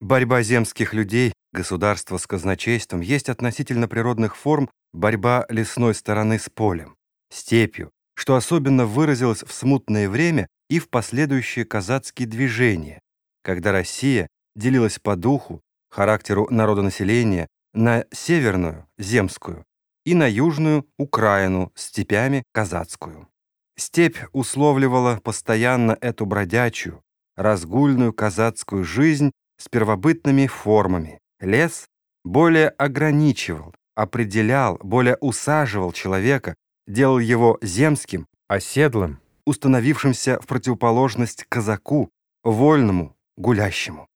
Борьба земских людей, государства с казначейством есть относительно природных форм борьба лесной стороны с полем, степью, что особенно выразилось в смутное время и в последующие казацкие движения, когда Россия делилась по духу, характеру народонаселения на северную, земскую, и на южную, Украину, степями казацкую. Степь условливала постоянно эту бродячую, разгульную казацкую жизнь с первобытными формами. Лес более ограничивал, определял, более усаживал человека, делал его земским, оседлым, установившимся в противоположность казаку, вольному, гулящему.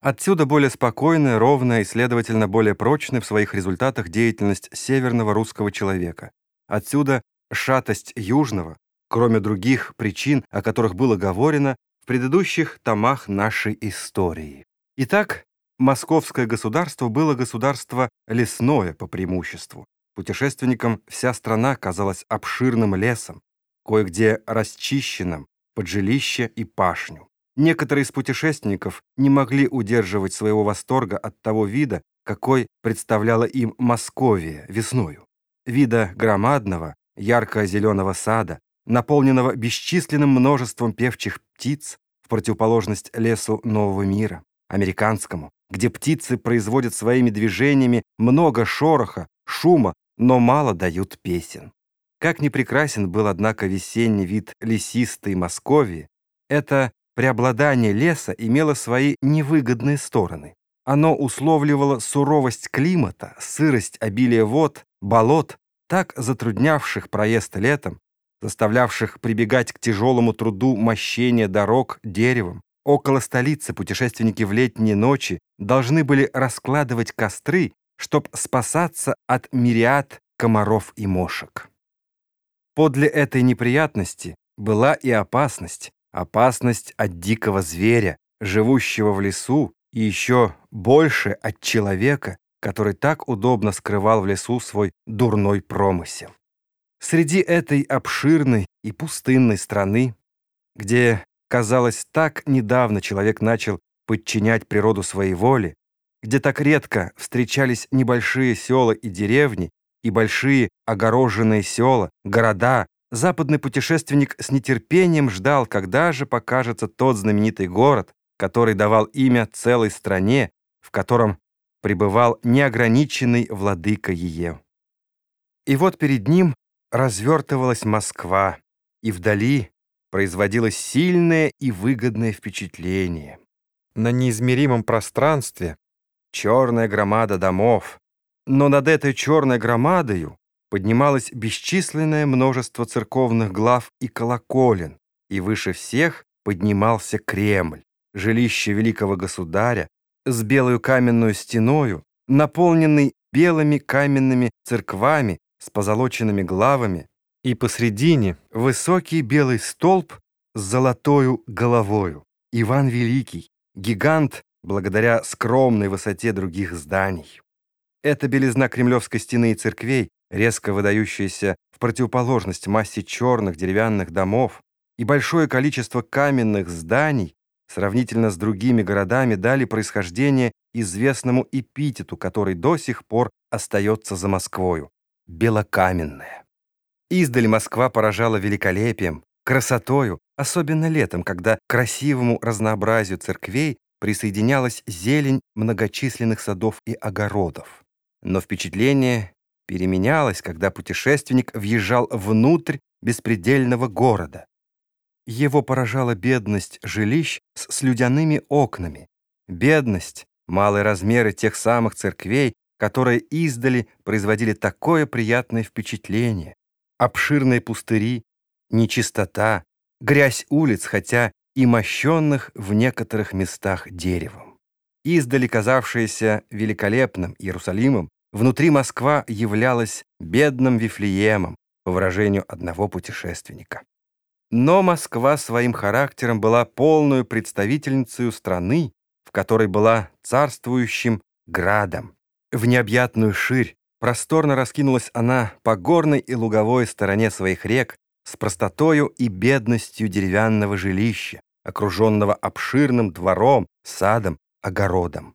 Отсюда более спокойная, ровная и, следовательно, более прочная в своих результатах деятельность северного русского человека. Отсюда шатость южного, кроме других причин, о которых было говорено в предыдущих томах нашей истории. Итак, московское государство было государство лесное по преимуществу. Путешественникам вся страна казалась обширным лесом, кое-где расчищенным под жилище и пашню. Некоторые из путешественников не могли удерживать своего восторга от того вида, какой представляла им Московия весною. Вида громадного, ярко-зеленого сада, наполненного бесчисленным множеством певчих птиц, в противоположность лесу нового мира американскому, где птицы производят своими движениями много шороха, шума, но мало дают песен. Как ни прекрасен был, однако, весенний вид лесистой Московии, это преобладание леса имело свои невыгодные стороны. Оно условливало суровость климата, сырость обилия вод, болот, так затруднявших проезд летом, заставлявших прибегать к тяжелому труду мощения дорог деревом, Около столицы путешественники в летние ночи должны были раскладывать костры, чтобы спасаться от мириад комаров и мошек. Подле этой неприятности была и опасность, опасность от дикого зверя, живущего в лесу, и еще больше от человека, который так удобно скрывал в лесу свой дурной промысел. Среди этой обширной и пустынной страны, где Казалось, так недавно человек начал подчинять природу своей воле, где так редко встречались небольшие села и деревни, и большие огороженные села, города, западный путешественник с нетерпением ждал, когда же покажется тот знаменитый город, который давал имя целой стране, в котором пребывал неограниченный владыка ее. И вот перед ним развертывалась Москва, и вдали производило сильное и выгодное впечатление. На неизмеримом пространстве черная громада домов, но над этой черной громадою поднималось бесчисленное множество церковных глав и колоколен, и выше всех поднимался Кремль, жилище великого государя, с белую каменную стеною, наполненный белыми каменными церквами с позолоченными главами, и посредине высокий белый столб с золотою головою. Иван Великий, гигант, благодаря скромной высоте других зданий. Эта белизна кремлевской стены и церквей, резко выдающаяся в противоположность массе черных деревянных домов, и большое количество каменных зданий, сравнительно с другими городами, дали происхождение известному эпитету, который до сих пор остается за Москвою — белокаменная. Издаль Москва поражала великолепием, красотою, особенно летом, когда к красивому разнообразию церквей присоединялась зелень многочисленных садов и огородов. Но впечатление переменялось, когда путешественник въезжал внутрь беспредельного города. Его поражала бедность жилищ с слюдяными окнами, бедность, малые размеры тех самых церквей, которые издали производили такое приятное впечатление, обширные пустыри, нечистота, грязь улиц, хотя и мощенных в некоторых местах деревом. Издали казавшаяся великолепным Иерусалимом, внутри Москва являлась бедным Вифлеемом, по выражению одного путешественника. Но Москва своим характером была полную представительницей страны, в которой была царствующим градом. В необъятную ширь, Просторно раскинулась она по горной и луговой стороне своих рек с простотою и бедностью деревянного жилища, окруженного обширным двором, садом, огородом.